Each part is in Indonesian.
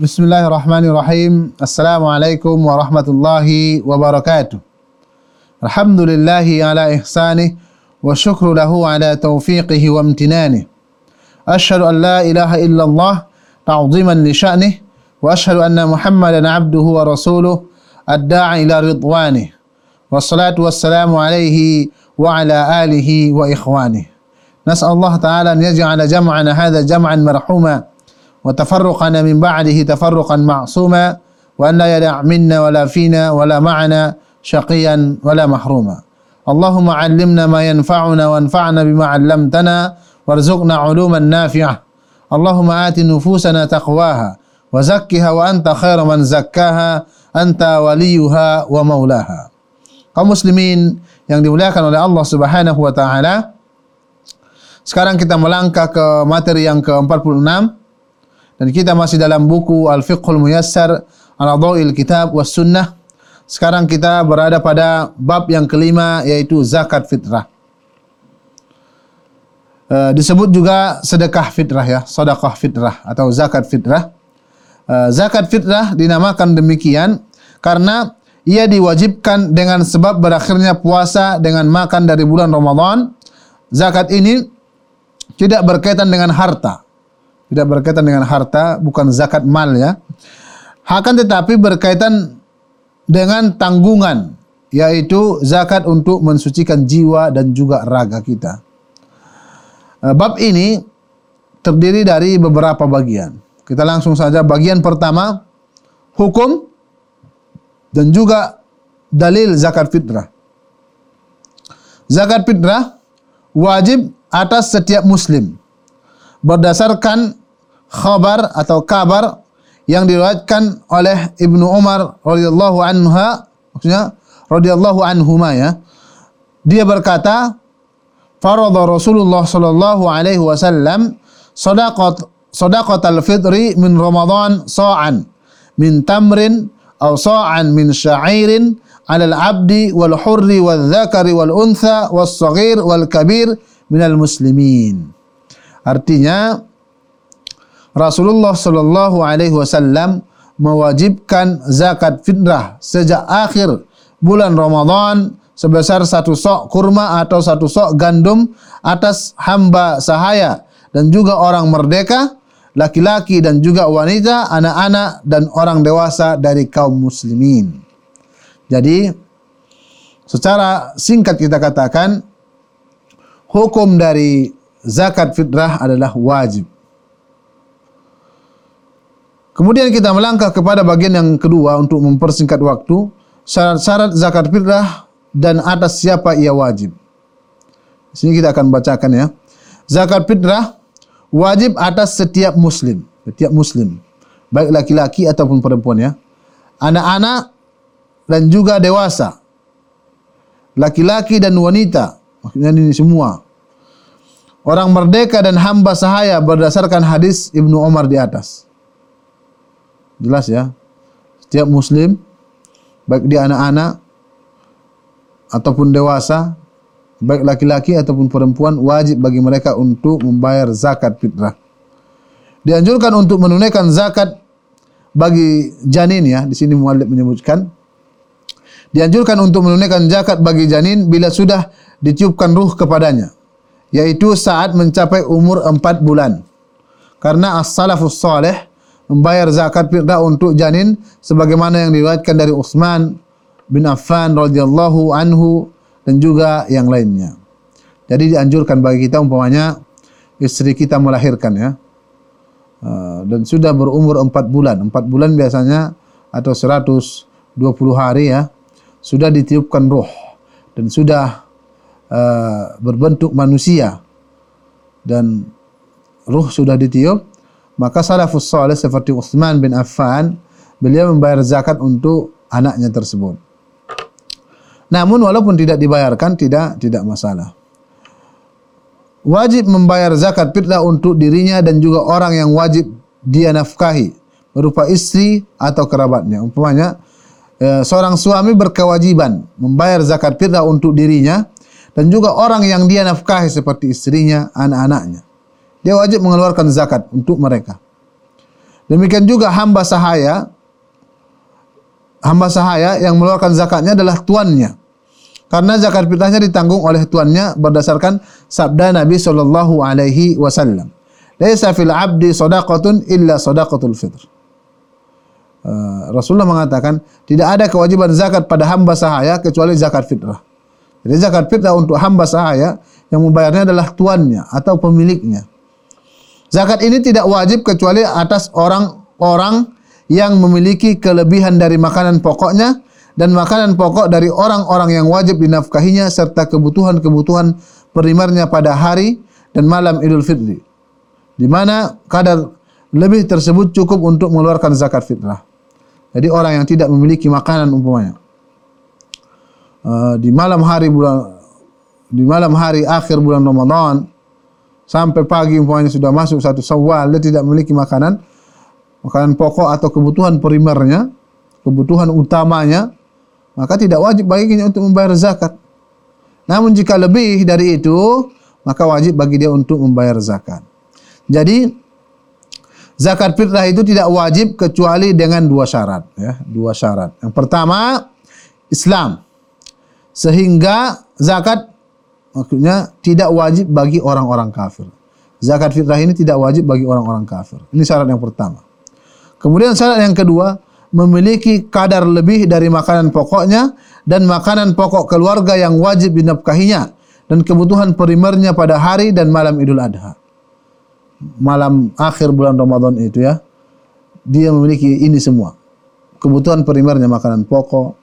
بسم الله الرحمن الرحيم السلام عليكم ورحمة الله وبركاته الحمد لله على إحسانه والشكر له على توفيقه وامتنانه أشهد أن لا إله إلا الله تعظيما لشأنه وأشهد أن محمدا عبده ورسوله الداعي إلى رضوانه والصلاة والسلام عليه وعلى آله وإخوانه نسأل الله تعالى أن يجعل جمعنا هذا جمعا مرحوما وتفرقنا من بعده تفرقا معصوما وأن لا يدع منا ولا فينا ولا معنا شقيا ولا محروما. اللهم علمنا ما ينفعنا وانفعنا بما علمتنا وارزقنا علوما نافعة. اللهم آت نفوسنا تقواها وزكها وأنت خير من زكاها أنت وليها ومولاها. kaum muslimin yang dimuliakan oleh Allah Subhanahu wa taala. Sekarang kita melangkah ke materi yang ke-46. Dan kita masih dalam buku Al-Fiqhul Muyassar ala Dhawil Kitab was Sunnah. Sekarang kita berada pada bab yang kelima yaitu zakat fitrah. Uh, disebut juga sedekah fitrah ya, sedekah fitrah atau zakat fitrah. Uh, zakat fitrah dinamakan demikian karena ia diwajibkan dengan sebab berakhirnya puasa dengan makan dari bulan Ramadan. Zakat ini tidak berkaitan dengan harta. Tidak berkaitan dengan harta, bukan zakat mal ya. Akan tetapi berkaitan dengan tanggungan, yaitu zakat untuk mensucikan jiwa dan juga raga kita. Eh, bab ini terdiri dari beberapa bagian. Kita langsung saja bagian pertama hukum dan juga dalil zakat fitrah. Zakat fitrah wajib atas setiap muslim berdasarkan khabar atau kabar yang diriwayatkan oleh Ibnu Umar radhiyallahu anha maksudnya radhiyallahu anhuma ya. Dia berkata, farada Rasulullah sallallahu alaihi wasallam sadaqat sadaqatal fitri min Ramadan sa'an min tamrin aw sa'an min sya'irin 'ala al-'abdi wal hurri wal dzakari wal untha was saghir wal kabir minal muslimin. Artinya Rasulullah sallallahu alaihi wasallam mewajibkan zakat fitrah sejak akhir bulan Ramadan sebesar satu sok kurma atau satu sok gandum atas hamba sahaya dan juga orang merdeka, laki-laki dan juga wanita, anak-anak dan orang dewasa dari kaum muslimin. Jadi secara singkat kita katakan hukum dari zakat fitrah adalah wajib. Kemudian kita melangkah kepada bagian yang kedua untuk mempersingkat waktu, syarat-syarat zakat fitrah dan atas siapa ia wajib. Di sini kita akan bacakan ya. Zakat fitrah wajib atas setiap muslim, setiap muslim, baik laki-laki ataupun perempuan ya. Anak-anak dan juga dewasa. Laki-laki dan wanita, maksudnya ini semua. Orang merdeka dan hamba sahaya berdasarkan hadis Ibnu Umar di atas. Jelas ya. Setiap muslim baik dia anak-anak ataupun dewasa, baik laki-laki ataupun perempuan wajib bagi mereka untuk membayar zakat fitrah. Dianjurkan untuk menunaikan zakat bagi janin ya, di sini muallif menyebutkan dianjurkan untuk menunaikan zakat bagi janin bila sudah ditiupkan ruh kepadanya, yaitu saat mencapai umur empat bulan. Karena as-salafus salih membayar zakat fitrah untuk janin sebagaimana yang diriwayatkan dari Utsman bin Affan radhiyallahu anhu dan juga yang lainnya. Jadi dianjurkan bagi kita umpamanya istri kita melahirkan ya. Uh, dan sudah berumur 4 bulan. 4 bulan biasanya atau 120 hari ya. Sudah ditiupkan roh dan sudah uh, berbentuk manusia dan ruh sudah ditiup maka salafus salih seperti Utsman bin Affan beliau membayar zakat untuk anaknya tersebut. Namun walaupun tidak dibayarkan tidak tidak masalah. Wajib membayar zakat fitrah untuk dirinya dan juga orang yang wajib dia nafkahi berupa istri atau kerabatnya. Umpamanya eh, seorang suami berkewajiban membayar zakat fitrah untuk dirinya dan juga orang yang dia nafkahi seperti istrinya, anak-anaknya. Dia wajib mengeluarkan zakat untuk mereka. Demikian juga hamba sahaya hamba sahaya yang mengeluarkan zakatnya adalah tuannya. Karena zakat fitrahnya ditanggung oleh tuannya berdasarkan sabda Nabi sallallahu alaihi wasallam. Laisa fil 'abdi shadaqatun illa shadaqatul fitr. Uh, Rasulullah mengatakan tidak ada kewajiban zakat pada hamba sahaya kecuali zakat fitrah. Jadi zakat fitrah untuk hamba sahaya yang membayarnya adalah tuannya atau pemiliknya. Zakat ini tidak wajib kecuali atas orang-orang yang memiliki kelebihan dari makanan pokoknya dan makanan pokok dari orang-orang yang wajib dinafkahinya serta kebutuhan-kebutuhan primernya pada hari dan malam Idul Fitri. Di mana kadar lebih tersebut cukup untuk mengeluarkan zakat fitrah. Jadi orang yang tidak memiliki makanan umpamanya uh, di malam hari bulan di malam hari akhir bulan Ramadan sampai pagi umpamanya sudah masuk satu Syawal dia tidak memiliki makanan. Makanan pokok atau kebutuhan primernya kebutuhan utamanya maka tidak wajib baginya untuk membayar zakat. Namun jika lebih dari itu maka wajib bagi dia untuk membayar zakat. Jadi zakat fitrah itu tidak wajib kecuali dengan dua syarat ya. Dua syarat. Yang pertama Islam. Sehingga zakat Maksudnya tidak wajib bagi orang-orang kafir. Zakat fitrah ini tidak wajib bagi orang-orang kafir. Ini syarat yang pertama. Kemudian syarat yang kedua, memiliki kadar lebih dari makanan pokoknya dan makanan pokok keluarga yang wajib dinafkahinya dan kebutuhan primernya pada hari dan malam Idul Adha. Malam akhir bulan Ramadan itu ya. Dia memiliki ini semua. Kebutuhan primernya makanan pokok,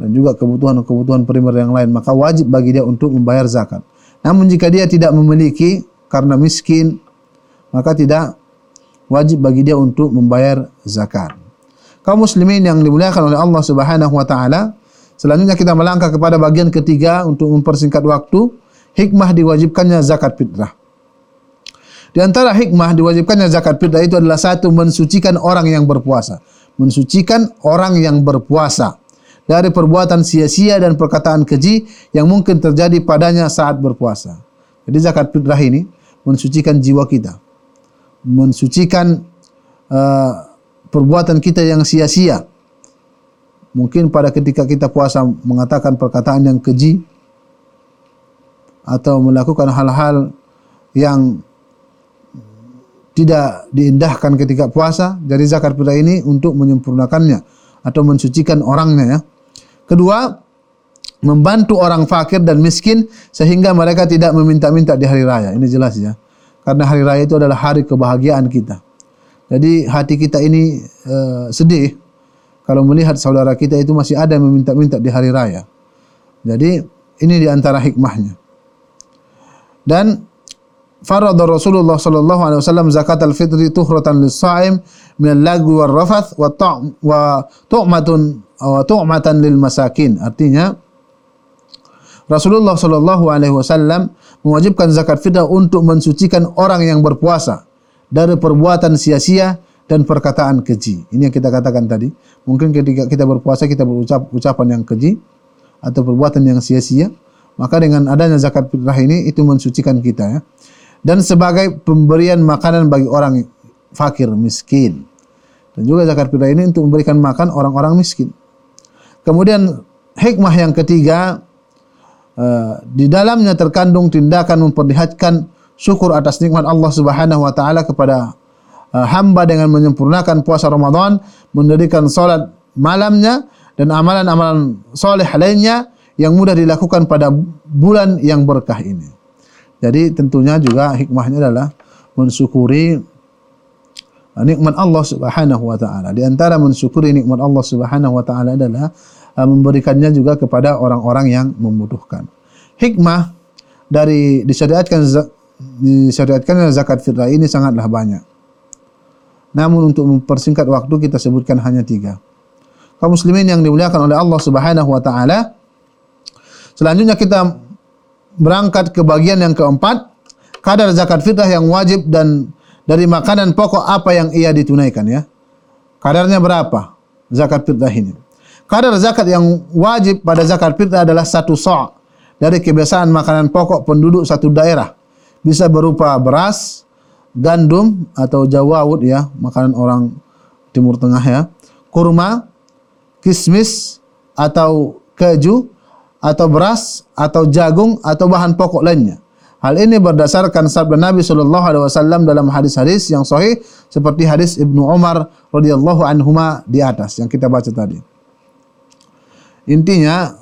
dan juga kebutuhan-kebutuhan primer yang lain maka wajib bagi dia untuk membayar zakat. Namun jika dia tidak memiliki karena miskin maka tidak wajib bagi dia untuk membayar zakat. Kaum muslimin yang dimuliakan oleh Allah Subhanahu wa taala, selanjutnya kita melangkah kepada bagian ketiga untuk mempersingkat waktu, hikmah diwajibkannya zakat fitrah. Di antara hikmah diwajibkannya zakat fitrah itu adalah satu mensucikan orang yang berpuasa, mensucikan orang yang berpuasa dari perbuatan sia-sia dan perkataan keji yang mungkin terjadi padanya saat berpuasa. Jadi zakat fitrah ini mensucikan jiwa kita, mensucikan uh, perbuatan kita yang sia-sia. Mungkin pada ketika kita puasa mengatakan perkataan yang keji atau melakukan hal-hal yang tidak diindahkan ketika puasa. Jadi zakat fitrah ini untuk menyempurnakannya atau mensucikan orangnya ya. Kedua, membantu orang fakir dan miskin sehingga mereka tidak meminta-minta di hari raya. Ini jelas ya. Karena hari raya itu adalah hari kebahagiaan kita. Jadi hati kita ini uh, sedih kalau melihat saudara kita itu masih ada yang meminta-minta di hari raya. Jadi ini di antara hikmahnya. Dan farada Rasulullah sallallahu alaihi wasallam zakat al-fitri tuhratan lis-sha'im min al-lagwi war-rafath wa tu'matun wa tu'matan lil masakin. Artinya Rasulullah sallallahu alaihi wasallam mewajibkan zakat fitrah untuk mensucikan orang yang berpuasa dari perbuatan sia-sia dan perkataan keji. Ini yang kita katakan tadi. Mungkin ketika kita berpuasa kita berucap ucapan yang keji atau perbuatan yang sia-sia, maka dengan adanya zakat fitrah ini itu mensucikan kita ya. Dan sebagai pemberian makanan bagi orang fakir miskin. Dan juga zakat fitrah ini untuk memberikan makan orang-orang miskin. Kemudian hikmah yang ketiga uh, di dalamnya terkandung tindakan memperlihatkan syukur atas nikmat Allah Subhanahu wa taala kepada uh, hamba dengan menyempurnakan puasa Ramadan, mendirikan salat malamnya dan amalan-amalan soleh lainnya yang mudah dilakukan pada bulan yang berkah ini. Jadi tentunya juga hikmahnya adalah mensyukuri nikmat Allah Subhanahu wa taala. Di antara mensyukuri nikmat Allah Subhanahu wa taala adalah uh, memberikannya juga kepada orang-orang yang membutuhkan. Hikmah dari disyariatkan disyariatkan zakat fitrah ini sangatlah banyak. Namun untuk mempersingkat waktu kita sebutkan hanya tiga. Kaum muslimin yang dimuliakan oleh Allah Subhanahu wa taala. Selanjutnya kita berangkat ke bagian yang keempat, kadar zakat fitrah yang wajib dan dari makanan pokok apa yang ia ditunaikan ya. Kadarnya berapa? Zakat fitrah ini. Kadar zakat yang wajib pada zakat fitrah adalah satu so' dari kebiasaan makanan pokok penduduk satu daerah. Bisa berupa beras, gandum atau jawawut ya, makanan orang Timur Tengah ya, kurma, kismis atau keju atau beras atau jagung atau bahan pokok lainnya. Hal ini berdasarkan sabda Nabi Shallallahu Alaihi Wasallam dalam hadis-hadis yang sahih seperti hadis Ibnu Umar radhiyallahu anhuma di atas yang kita baca tadi. Intinya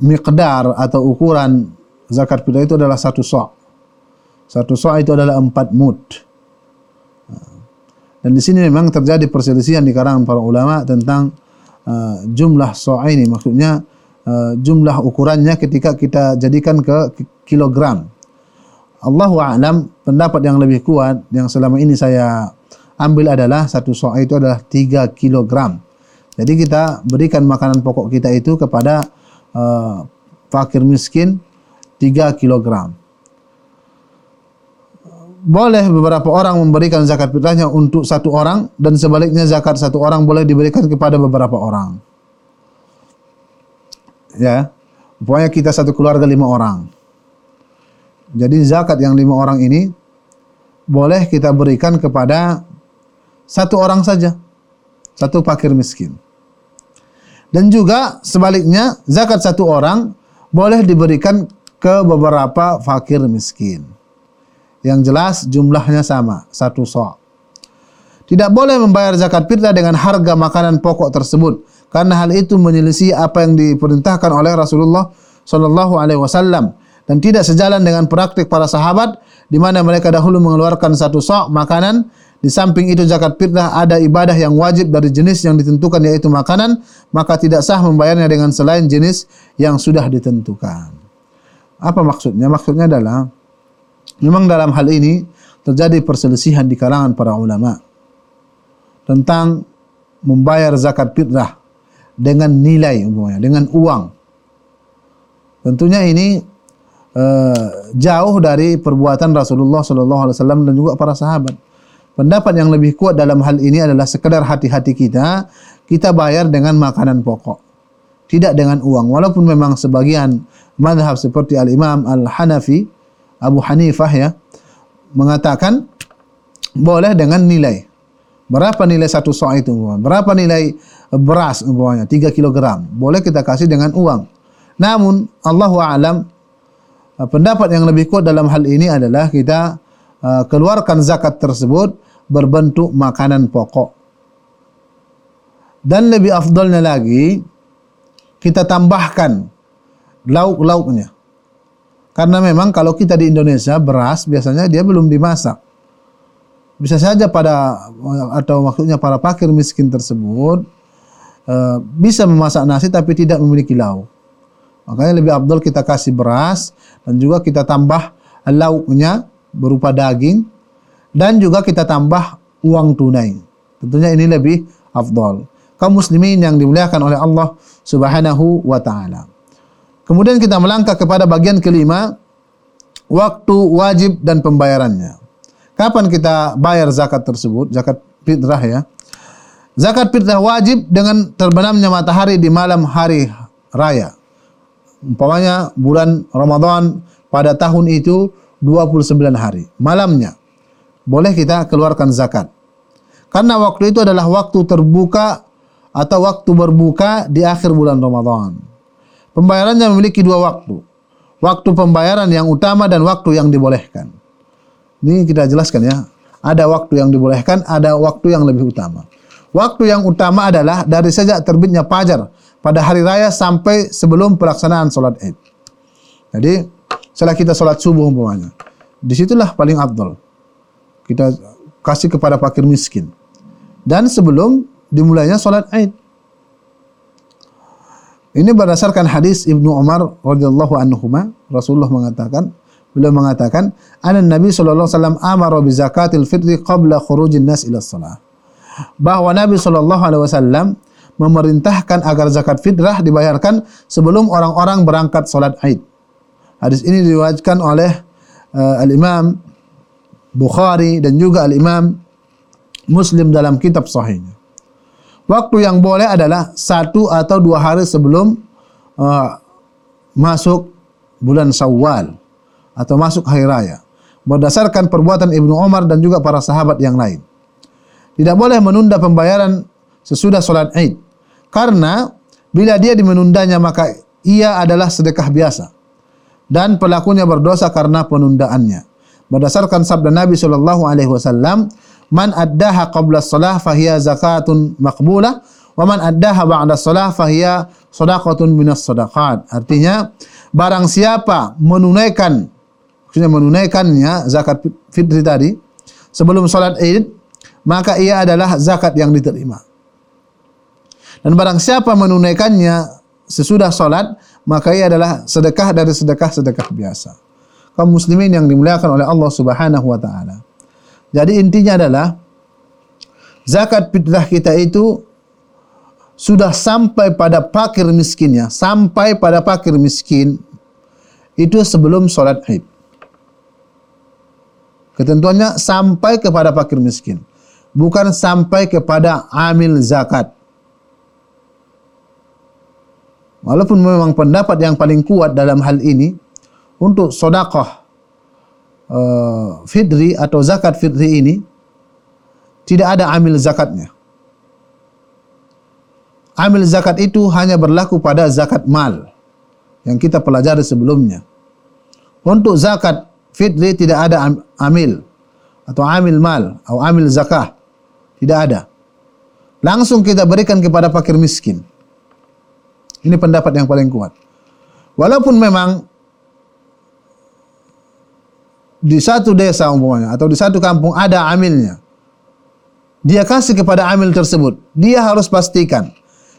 miqdar atau ukuran zakat fitrah itu adalah satu sok. Satu sok itu adalah empat mud. Dan di sini memang terjadi perselisihan di kalangan para ulama tentang uh, jumlah sok ini. Maksudnya uh, jumlah ukurannya ketika kita jadikan ke kilogram. Allahu a'lam pendapat yang lebih kuat yang selama ini saya ambil adalah satu sok itu adalah 3 kilogram. Jadi kita berikan makanan pokok kita itu kepada uh, fakir miskin 3 kilogram. Boleh beberapa orang memberikan zakat fitrahnya untuk satu orang dan sebaliknya zakat satu orang boleh diberikan kepada beberapa orang. Ya, pokoknya kita satu keluarga lima orang. Jadi zakat yang lima orang ini boleh kita berikan kepada satu orang saja, satu fakir miskin. Dan juga sebaliknya zakat satu orang boleh diberikan ke beberapa fakir miskin. Yang jelas jumlahnya sama, satu sok. Tidak boleh membayar zakat fitrah dengan harga makanan pokok tersebut karena hal itu menyelisih apa yang diperintahkan oleh Rasulullah Shallallahu alaihi wasallam dan tidak sejalan dengan praktik para sahabat di mana mereka dahulu mengeluarkan satu sok makanan di samping itu zakat fitrah ada ibadah yang wajib dari jenis yang ditentukan yaitu makanan maka tidak sah membayarnya dengan selain jenis yang sudah ditentukan. Apa maksudnya? Maksudnya adalah memang dalam hal ini terjadi perselisihan di kalangan para ulama tentang membayar zakat fitrah dengan nilai umpamanya dengan uang. Tentunya ini uh, jauh dari perbuatan Rasulullah sallallahu alaihi wasallam dan juga para sahabat. Pendapat yang lebih kuat dalam hal ini adalah sekedar hati-hati kita, kita bayar dengan makanan pokok. Tidak dengan uang. Walaupun memang sebagian madhab seperti Al-Imam Al-Hanafi, Abu Hanifah ya, mengatakan boleh dengan nilai. Berapa nilai satu sok itu? Berapa nilai beras umpamanya? 3 kilogram. Boleh kita kasih dengan uang. Namun Allah alam Uh, pendapat yang lebih kuat dalam hal ini adalah kita uh, keluarkan zakat tersebut berbentuk makanan pokok. Dan lebih afdolnya lagi kita tambahkan lauk-lauknya. Karena memang kalau kita di Indonesia beras biasanya dia belum dimasak. Bisa saja pada atau maksudnya para fakir miskin tersebut uh, bisa memasak nasi tapi tidak memiliki lauk. Makanya lebih abdul kita kasih beras dan juga kita tambah lauknya berupa daging dan juga kita tambah uang tunai. Tentunya ini lebih afdal. Kaum muslimin yang dimuliakan oleh Allah Subhanahu wa taala. Kemudian kita melangkah kepada bagian kelima, waktu wajib dan pembayarannya. Kapan kita bayar zakat tersebut? Zakat fitrah ya. Zakat fitrah wajib dengan terbenamnya matahari di malam hari raya umpamanya bulan Ramadan pada tahun itu 29 hari. Malamnya boleh kita keluarkan zakat. Karena waktu itu adalah waktu terbuka atau waktu berbuka di akhir bulan Ramadan. Pembayarannya memiliki dua waktu. Waktu pembayaran yang utama dan waktu yang dibolehkan. Ini kita jelaskan ya. Ada waktu yang dibolehkan, ada waktu yang lebih utama. Waktu yang utama adalah dari sejak terbitnya fajar pada hari raya sampai sebelum pelaksanaan sholat id. Jadi setelah kita sholat subuh umpamanya, di situlah paling abdul. Kita kasih kepada fakir miskin. Dan sebelum dimulainya sholat id. Ini berdasarkan hadis Ibnu Umar radhiyallahu anhu Rasulullah mengatakan beliau mengatakan an Nabi sallallahu alaihi wasallam amara bi zakatil fitri qabla khurujin nas ila shalah. Bahwa Nabi sallallahu alaihi wasallam memerintahkan agar zakat fitrah dibayarkan sebelum orang-orang berangkat salat Id. Hadis ini diriwayatkan oleh uh, Al-Imam Bukhari dan juga Al-Imam Muslim dalam kitab sahihnya. Waktu yang boleh adalah satu atau dua hari sebelum uh, masuk bulan Syawal atau masuk hari raya. berdasarkan perbuatan Ibnu Umar dan juga para sahabat yang lain. Tidak boleh menunda pembayaran sesudah sholat Id. Karena bila dia dimenundanya maka ia adalah sedekah biasa dan pelakunya berdosa karena penundaannya. Berdasarkan sabda Nabi sallallahu alaihi wasallam, "Man addaha qabla shalah fahiya zakatun maqbulah wa man addaha ba'da shalah fahiya shadaqatun minas sadaqat." Artinya, barang siapa menunaikan maksudnya menunaikannya zakat fitri tadi sebelum salat Id, maka ia adalah zakat yang diterima. Dan barang siapa menunaikannya sesudah salat, maka ia adalah sedekah dari sedekah-sedekah biasa. Kaum muslimin yang dimuliakan oleh Allah Subhanahu wa taala. Jadi intinya adalah zakat fitrah kita itu sudah sampai pada fakir miskinnya, sampai pada fakir miskin itu sebelum sholat Id. Ketentuannya sampai kepada fakir miskin, bukan sampai kepada amil zakat. Walaupun memang pendapat yang paling kuat dalam hal ini untuk sodakoh uh, fitri atau zakat fitri ini tidak ada amil zakatnya. Amil zakat itu hanya berlaku pada zakat mal yang kita pelajari sebelumnya. Untuk zakat fitri tidak ada amil atau amil mal atau amil zakah. Tidak ada. Langsung kita berikan kepada fakir miskin. Ini pendapat yang paling kuat. Walaupun memang di satu desa umpamanya atau di satu kampung ada amilnya. Dia kasih kepada amil tersebut. Dia harus pastikan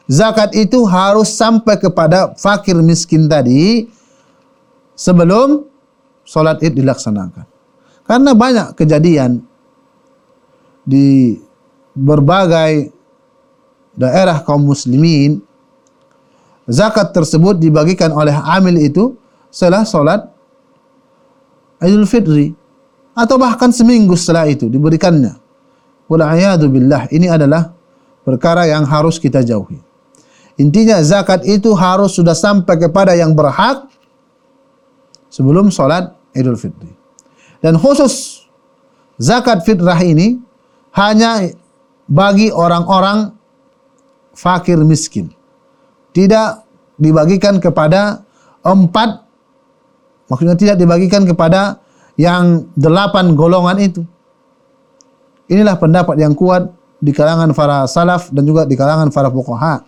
zakat itu harus sampai kepada fakir miskin tadi sebelum sholat id dilaksanakan. Karena banyak kejadian di berbagai daerah kaum muslimin zakat tersebut dibagikan oleh amil itu setelah solat Idul Fitri atau bahkan seminggu setelah itu diberikannya. Wal'ayadu billah ini adalah perkara yang harus kita jauhi. Intinya zakat itu harus sudah sampai kepada yang berhak sebelum solat Idul Fitri. Dan khusus zakat fitrah ini hanya bagi orang-orang fakir miskin tidak dibagikan kepada empat maksudnya tidak dibagikan kepada yang delapan golongan itu. Inilah pendapat yang kuat di kalangan para salaf dan juga di kalangan para fuqaha.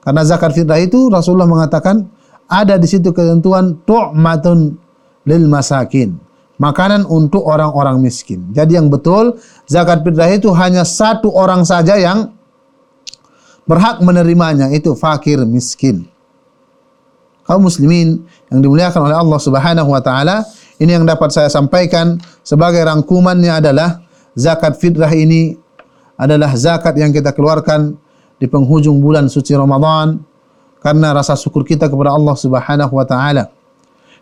Karena zakat fitrah itu Rasulullah mengatakan ada di situ ketentuan tu'matun lil masakin. Makanan untuk orang-orang miskin. Jadi yang betul zakat fitrah itu hanya satu orang saja yang berhak menerimanya itu fakir miskin. Kaum muslimin yang dimuliakan oleh Allah Subhanahu wa taala, ini yang dapat saya sampaikan sebagai rangkumannya adalah zakat fitrah ini adalah zakat yang kita keluarkan di penghujung bulan suci Ramadan karena rasa syukur kita kepada Allah Subhanahu wa taala.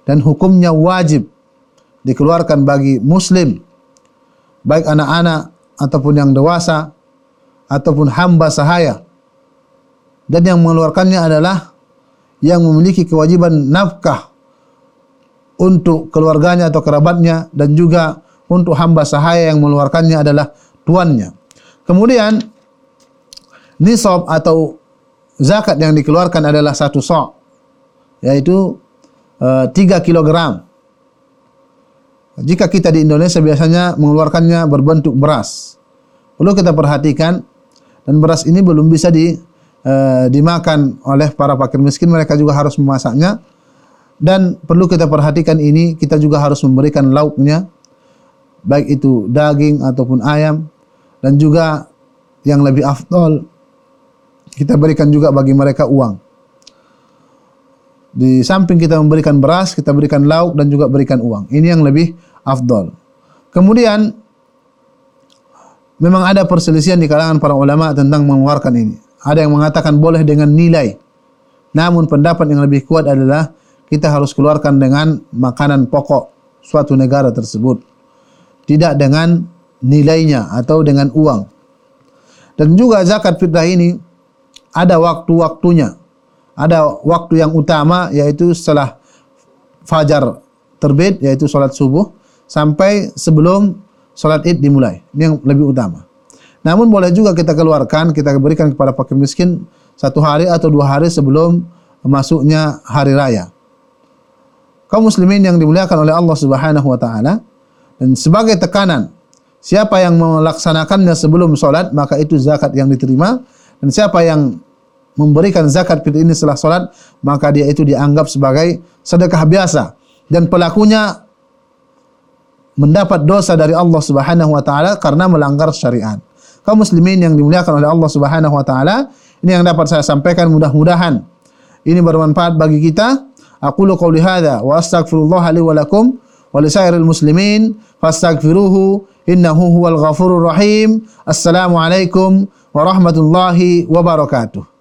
Dan hukumnya wajib dikeluarkan bagi muslim baik anak-anak ataupun yang dewasa ataupun hamba sahaya dan yang mengeluarkannya adalah yang memiliki kewajiban nafkah untuk keluarganya atau kerabatnya dan juga untuk hamba sahaya yang mengeluarkannya adalah tuannya. Kemudian nisab atau zakat yang dikeluarkan adalah satu sok yaitu uh, eh, 3 kilogram. Jika kita di Indonesia biasanya mengeluarkannya berbentuk beras. Perlu kita perhatikan dan beras ini belum bisa di uh, dimakan oleh para fakir miskin mereka juga harus memasaknya dan perlu kita perhatikan ini kita juga harus memberikan lauknya baik itu daging ataupun ayam dan juga yang lebih afdol kita berikan juga bagi mereka uang di samping kita memberikan beras kita berikan lauk dan juga berikan uang ini yang lebih afdol kemudian memang ada perselisihan di kalangan para ulama tentang mengeluarkan ini ada yang mengatakan boleh dengan nilai. Namun pendapat yang lebih kuat adalah kita harus keluarkan dengan makanan pokok suatu negara tersebut. Tidak dengan nilainya atau dengan uang. Dan juga zakat fitrah ini ada waktu-waktunya. Ada waktu yang utama yaitu setelah fajar terbit yaitu salat subuh sampai sebelum sholat id dimulai. Ini yang lebih utama. Namun boleh juga kita keluarkan, kita berikan kepada fakir miskin satu hari atau dua hari sebelum masuknya hari raya. Kaum muslimin yang dimuliakan oleh Allah Subhanahu wa taala dan sebagai tekanan siapa yang melaksanakannya sebelum sholat maka itu zakat yang diterima dan siapa yang memberikan zakat fitr ini setelah sholat maka dia itu dianggap sebagai sedekah biasa dan pelakunya mendapat dosa dari Allah Subhanahu wa taala karena melanggar syariat. Kaum muslimin yang dimuliakan oleh Allah Subhanahu wa taala, ini yang dapat saya sampaikan mudah-mudahan ini bermanfaat bagi kita. Aku lu qauli hadza wa astaghfirullah li wa wa lisairil muslimin fastaghfiruhu innahu huwal ghafurur rahim. Assalamualaikum warahmatullahi wabarakatuh.